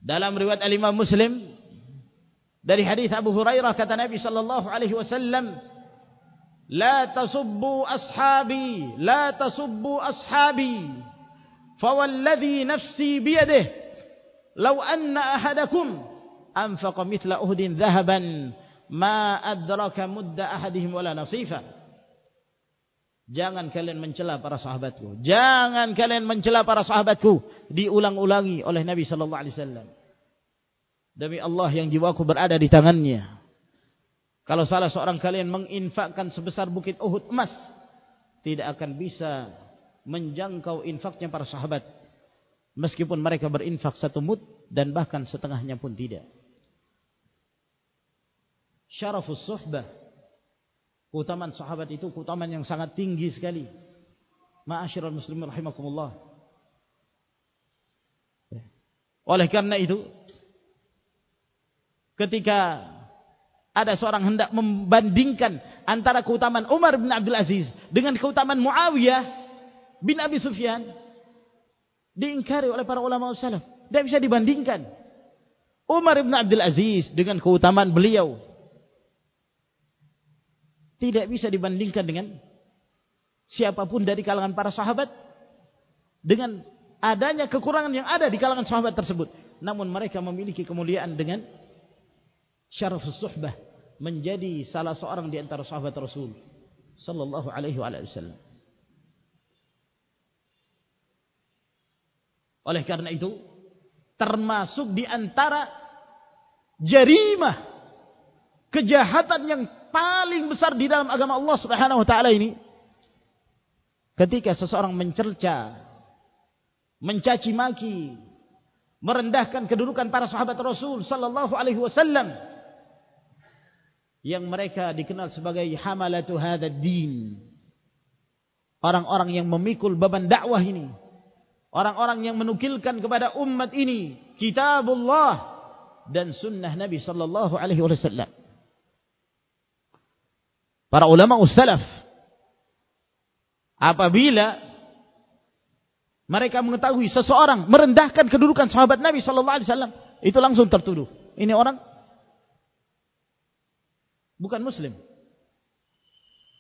A: Dalam riwayat Al-Imam Muslim dari hadis Abu Hurairah kata Nabi sallallahu alaihi wasallam, "La tasubbu ashabi, la tasubbu ashabi, fa walladhi nafsi bi yadihi, law anna ahadakum anfaqa mithla Uhdin dhahaban" ma adraka mudda ahadihim wala nasifa. Jangan kalian mencela para sahabatku. Jangan kalian mencela para sahabatku. Diulang-ulangi oleh Nabi sallallahu alaihi wasallam demi Allah yang jiwaku berada di tangannya. Kalau salah seorang kalian menginfakkan sebesar bukit Uhud emas tidak akan bisa menjangkau infaknya para sahabat. Meskipun mereka berinfak satu mud dan bahkan setengahnya pun tidak. Syarafus suhbah keutamaan sahabat itu keutamaan yang sangat tinggi sekali. Ma'asyiral muslimin rahimakumullah. Oleh karena itu ketika ada seorang hendak membandingkan antara keutamaan Umar bin Abdul Aziz dengan keutamaan Muawiyah bin Abi Sufyan diingkari oleh para ulama salaf. Tidak bisa dibandingkan Umar bin Abdul Aziz dengan keutamaan beliau. Tidak bisa dibandingkan dengan siapapun dari kalangan para sahabat dengan adanya kekurangan yang ada di kalangan sahabat tersebut. Namun mereka memiliki kemuliaan dengan syarafus suhbah menjadi salah seorang di antara sahabat Rasul sallallahu alaihi wasallam Oleh karena itu, termasuk di antara jarimah kejahatan yang paling besar di dalam agama Allah Subhanahu wa taala ini ketika seseorang mencerca mencaci maki merendahkan kedudukan para sahabat Rasul sallallahu alaihi wasallam yang mereka dikenal sebagai hamalatu hadzal din orang-orang yang memikul beban dakwah ini. Orang-orang yang menukilkan kepada umat ini kitabullah dan sunnah Nabi sallallahu alaihi wasallam. Para ulama ussalaf apabila mereka mengetahui seseorang merendahkan kedudukan sahabat Nabi sallallahu alaihi wasallam, itu langsung tertuduh. Ini orang bukan muslim.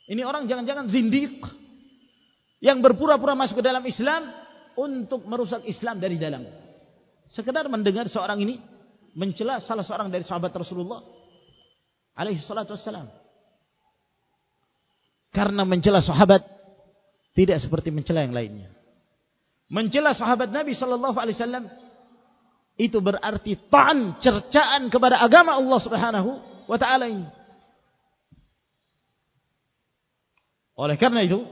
A: Ini orang jangan-jangan zindiq yang berpura-pura masuk ke dalam Islam untuk merusak Islam dari dalam. Sekedar mendengar seorang ini mencela salah seorang dari sahabat Rasulullah alaihi salatu wassalam. Karena mencela sahabat tidak seperti mencela yang lainnya mencela sahabat Nabi sallallahu alaihi wasallam itu berarti ta'an cercaan kepada agama Allah Subhanahu wa taala ini. Oleh karena itu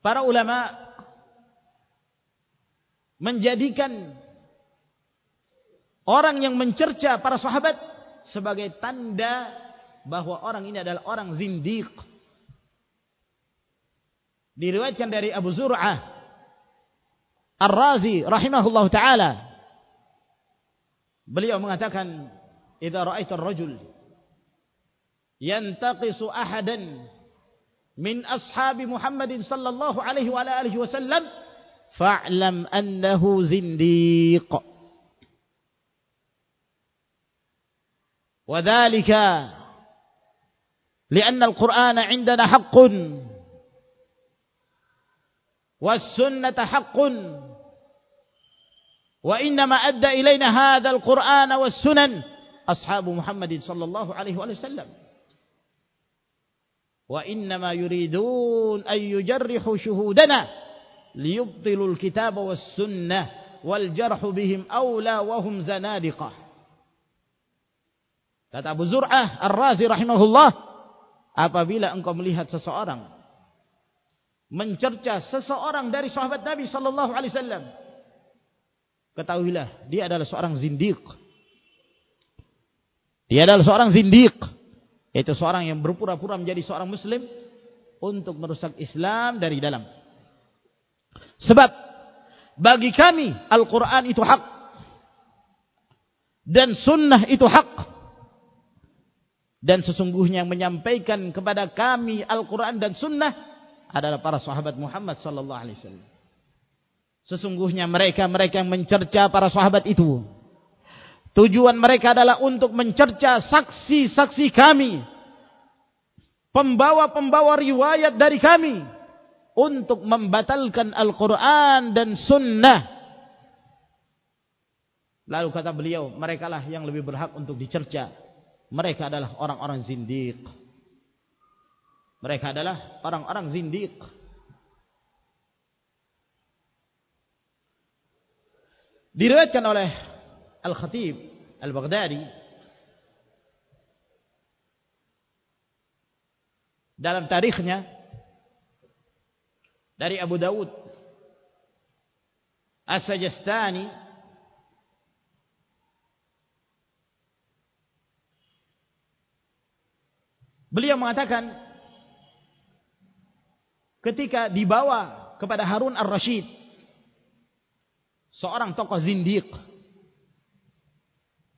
A: para ulama menjadikan orang yang mencerca para sahabat sebagai tanda bahwa orang ini adalah orang zindiq. Diriwayatkan dari Abu Zur'ah Ar-Razi rahimahullah taala. Beliau mengatakan idza ra'aita ar-rajul yantaqisu ahadan min ashabi Muhammadin sallallahu alaihi wa alihi wasallam fa'lam annahu zindiq وذلك لأن القرآن عندنا حقٌّ. والسنة حق. وإنما أدى إلينا هذا القرآن والسنن أصحاب محمد صلى الله عليه وسلم. وإنما يريدون أن يجرحوا شهودنا ليبطلوا الكتاب والسنة والجرح بهم أولى وهم زنادقة kata Abu Zur'ah Ar-Razi rahimahullah apabila engkau melihat seseorang mencerca seseorang dari sahabat Nabi sallallahu alaihi wasallam ketahuilah dia adalah seorang zindiq dia adalah seorang zindiq yaitu seorang yang berpura-pura menjadi seorang muslim untuk merusak Islam dari dalam. Sebab bagi kami Al-Quran itu hak. Dan sunnah itu hak. Dan sesungguhnya yang menyampaikan kepada kami Al-Quran dan sunnah adalah para sahabat Muhammad sallallahu alaihi wasallam. Sesungguhnya mereka-mereka yang mencerca para sahabat itu tujuan mereka adalah untuk mencerca saksi-saksi kami. Pembawa-pembawa riwayat dari kami. Untuk membatalkan Al-Qur'an dan sunnah. Lalu kata beliau mereka lah yang lebih berhak untuk dicerca. Mereka adalah orang-orang zindiq. Mereka adalah orang-orang zindiq. Diriwayatkan oleh Al-Khatib Al-Baghdadi dalam tarikhnya dari Abu Dawud As-Sajastani beliau mengatakan ketika dibawa kepada Harun Ar-Rashid seorang tokoh zindiq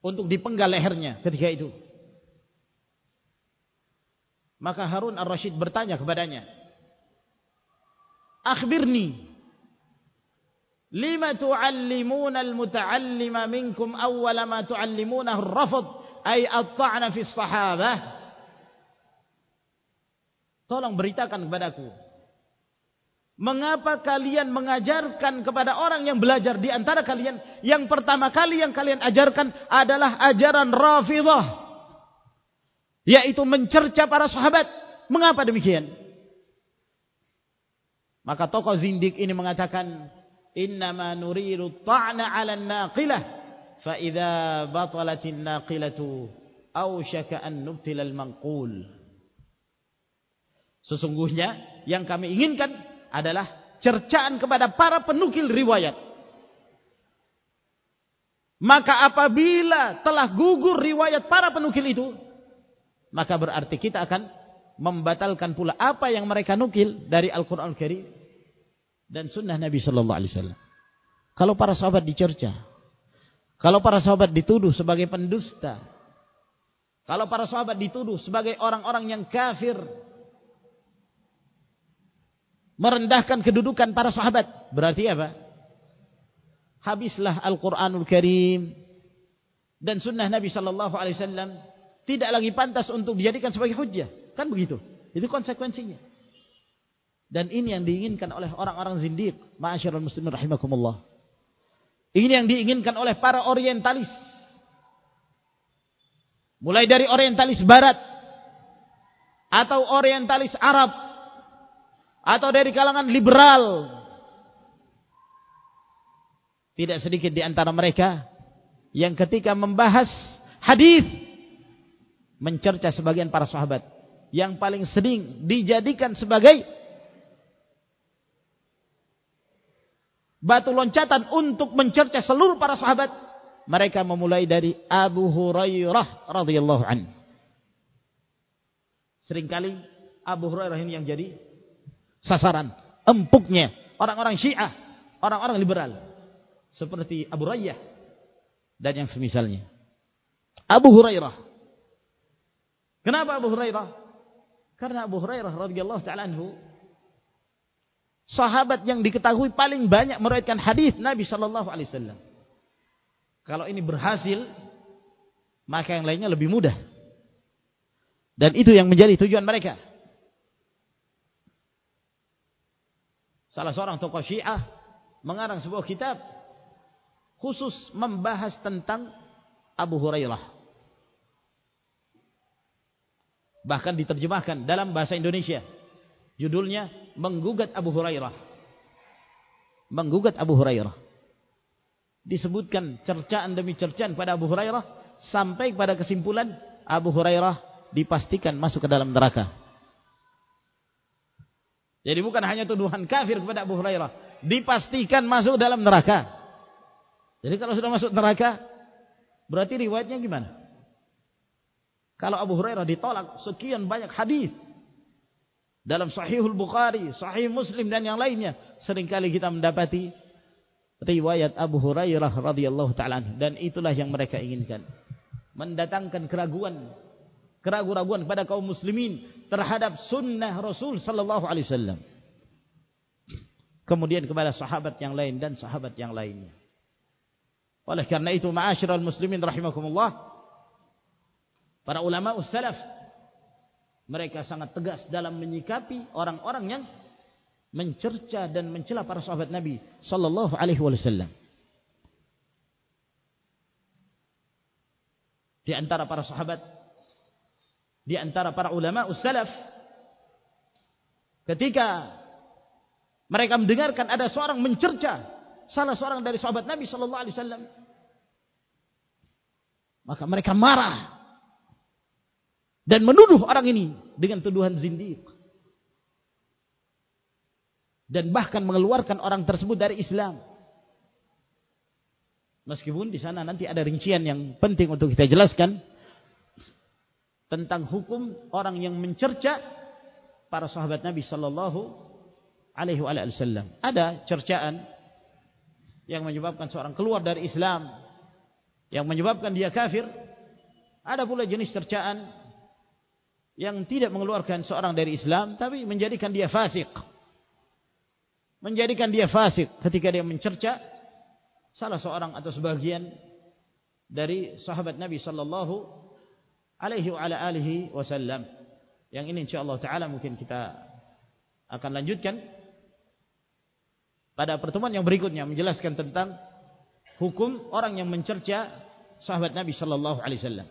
A: untuk dipenggal lehernya ketika itu. Maka Harun Ar-Rashid bertanya kepadanya akhbirni lima tu'allimuna al-muta'allima minkum awwala ma tu'allimunahu ar-rafd ay at-ta'na fi as-sahabah tolong beritakan kepadaku Mengapa kalian mengajarkan kepada orang yang belajar di antara kalian yang pertama kali yang kalian ajarkan adalah ajaran Rafidah yaitu mencerca para sahabat. Mengapa demikian? Maka tokoh zindik ini mengatakan innama nuridu ta'na 'ala an-naqilah fa idza batalatin naqilatu awshaka an nubtila al-manqul sesungguhnya yang kami inginkan adalah cercaan kepada para penukil riwayat maka apabila telah gugur riwayat para penukil itu maka berarti kita akan membatalkan pula apa yang mereka nukil dari Al-Quran Al-Karim dan Sunnah Nabi Sallallahu Alaihi Wasallam. Kalau para sahabat dicerca, kalau para sahabat dituduh sebagai pendusta, kalau para sahabat dituduh sebagai orang-orang yang kafir, merendahkan kedudukan para sahabat, berarti apa? Habislah Al-Quranul Karim dan Sunnah Nabi Sallallahu Alaihi Wasallam tidak lagi pantas untuk dijadikan sebagai hujjah. Kan begitu. Itu konsekuensinya. Dan ini yang diinginkan oleh orang-orang zindiq. Ma'asyarul muslimin rahimakumullah. Ini yang diinginkan oleh para orientalis. Mulai dari orientalis barat. Atau orientalis Arab. Atau dari kalangan liberal. Tidak sedikit di antara mereka. Yang ketika membahas hadis Mencerca sebagian para sahabat. Yang paling sering dijadikan sebagai batu loncatan untuk mencerca seluruh para sahabat mereka memulai dari Abu Hurairah radhiyallahu an. Seringkali Abu Hurairah ini yang jadi sasaran empuknya orang-orang Syiah, orang-orang liberal seperti Abu Rayyah dan yang semisalnya. Abu Hurairah. Kenapa Abu Hurairah? Karena Abu Hurairah radhiyallahu taala anhu sahabat yang diketahui paling banyak meriwayatkan hadis Nabi sallallahu alaihi wasallam. Kalau ini berhasil, maka yang lainnya lebih mudah. Dan itu yang menjadi tujuan mereka. Salah seorang tokoh Syiah mengarang sebuah kitab khusus membahas tentang Abu Hurairah. Bahkan diterjemahkan dalam bahasa Indonesia. Judulnya menggugat Abu Hurairah. Menggugat Abu Hurairah. Disebutkan cercaan demi cercaan pada Abu Hurairah sampai pada kesimpulan Abu Hurairah dipastikan masuk ke dalam neraka. Jadi bukan hanya tuduhan kafir kepada Abu Hurairah, dipastikan masuk dalam neraka. Jadi kalau sudah masuk neraka, berarti riwayatnya gimana? Kalau Abu Hurairah ditolak sekian banyak hadis dalam Sahihul Bukhari, Sahih Muslim dan yang lainnya, seringkali kita mendapati riwayat Abu Hurairah radhiyallahu taala dan itulah yang mereka inginkan. Mendatangkan keraguan, keraguan-keraguan kepada kaum muslimin terhadap sunnah Rasul sallallahu alaihi wasallam. Kemudian kepada sahabat yang lain dan sahabat yang lainnya. Oleh karena itu ma'asyiral muslimin rahimakumullah para ulama ussalaf mereka sangat tegas dalam menyikapi orang-orang yang mencerca dan mencela para sahabat Nabi sallallahu alaihi wasallam. Di antara para sahabat di antara para ulama ussalaf. Ketika mereka mendengarkan ada seorang mencerca salah seorang dari sahabat Nabi sallallahu alaihi wasallam maka mereka marah dan menuduh orang ini dengan tuduhan zindiq dan bahkan mengeluarkan orang tersebut dari Islam. Meskipun di sana nanti ada rincian yang penting untuk kita jelaskan tentang hukum orang yang mencerca para sahabat Nabi sallallahu alaihi wasallam. Ada cercaan yang menyebabkan seorang keluar dari Islam yang menyebabkan dia kafir. Ada pula jenis cercaan yang tidak mengeluarkan seorang dari Islam tapi menjadikan dia fasik. Menjadikan dia fasik ketika dia mencerca salah seorang atau sebagian dari sahabat Nabi sallallahu alaihi wa alihi wasallam yang ini insyaallah taala mungkin kita akan lanjutkan pada pertemuan yang berikutnya menjelaskan tentang hukum orang yang mencerca sahabat Nabi sallallahu alaihi wasallam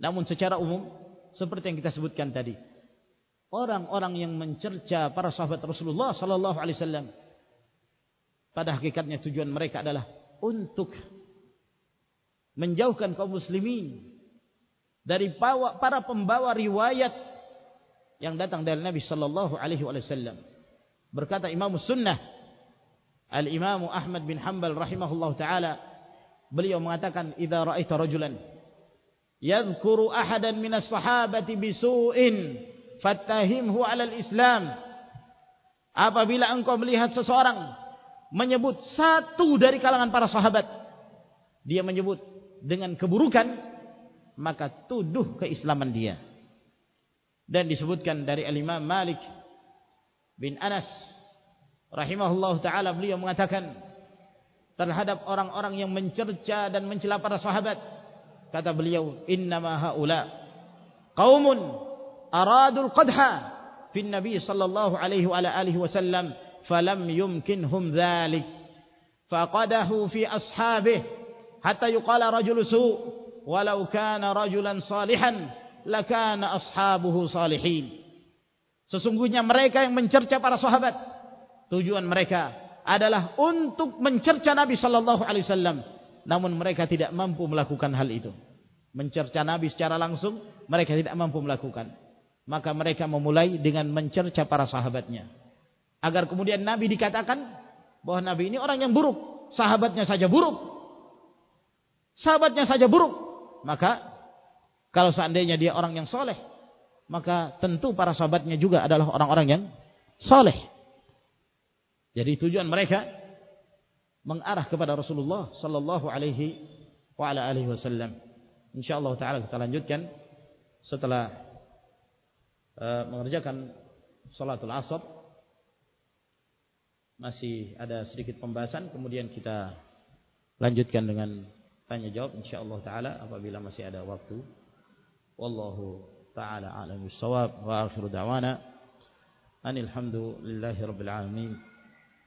A: namun secara umum seperti yang kita sebutkan tadi. Orang-orang yang mencerca para sahabat Rasulullah sallallahu alaihi wasallam pada hakikatnya tujuan mereka adalah untuk menjauhkan kaum muslimin dari para pembawa riwayat yang datang dari Nabi sallallahu alaihi wasallam. Berkata Imam Sunnah Al Imam Ahmad bin Hanbal rahimahullah taala beliau mengatakan idza ra'aita rajulan yadhkuru ahadan min as-sahabati bisu'in fattahimhu 'ala al-islam. Apabila engkau melihat seseorang menyebut satu dari kalangan para sahabat dia menyebut dengan keburukan maka tuduh keislaman dia. Dan disebutkan dari al-Imam Malik bin Anas rahimahullah taala beliau mengatakan terhadap orang-orang yang mencerca dan mencela para sahabat kata beliau innama haula qaumun aradul qadha fi nabi sallallahu alaihi wa alihi wasallam falam yumkinhum dhalik. Faqadahu fi ashabih hatta yuqala rajul su walau kana rajulan salihan lakana ashabuhu salihin. Sesungguhnya mereka yang mencerca para sahabat tujuan mereka adalah untuk mencerca Nabi sallallahu alaihi wasallam. Namun mereka tidak mampu melakukan hal itu. Mencerca Nabi secara langsung mereka tidak mampu melakukan. Maka mereka memulai dengan mencerca para sahabatnya. Agar kemudian Nabi dikatakan bahwa Nabi ini orang yang buruk, sahabatnya saja buruk. Sahabatnya saja buruk. Maka kalau seandainya dia orang yang soleh, maka tentu para sahabatnya juga adalah orang-orang yang soleh. Jadi tujuan mereka mengarah kepada Rasulullah sallallahu alaihi wasallam. Insyaallah taala kita lanjutkan setelah uh, mengerjakan salatul asar masih ada sedikit pembahasan kemudian kita lanjutkan dengan tanya jawab insyaallah taala apabila masih ada waktu wallahu taala alam bisawab wa akhiru da'wana anil hamdulillahi rabbil alamin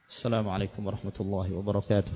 A: assalamualaikum warahmatullahi wabarakatuh